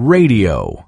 Radio.